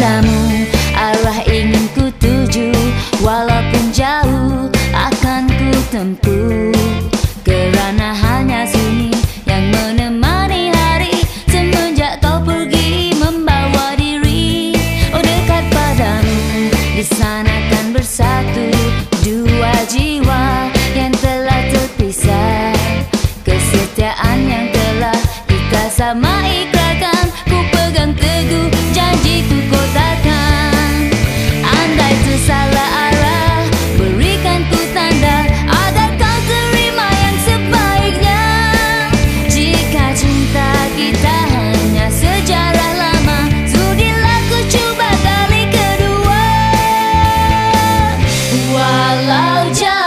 Arah ingin ku tuju Walaupun jauh akan ku tempuh. Kerana hanya sunyi yang menemani hari Semenjak kau pergi membawa diri. Oh dekat padamu Di sana kan bersatu Dua jiwa yang telah terpisah. Kesetiaan yang telah kita samai. 老家。